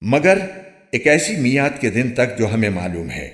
مگر ایک ایسی میاد کے دن تک جو ہمیں معلوم ہے۔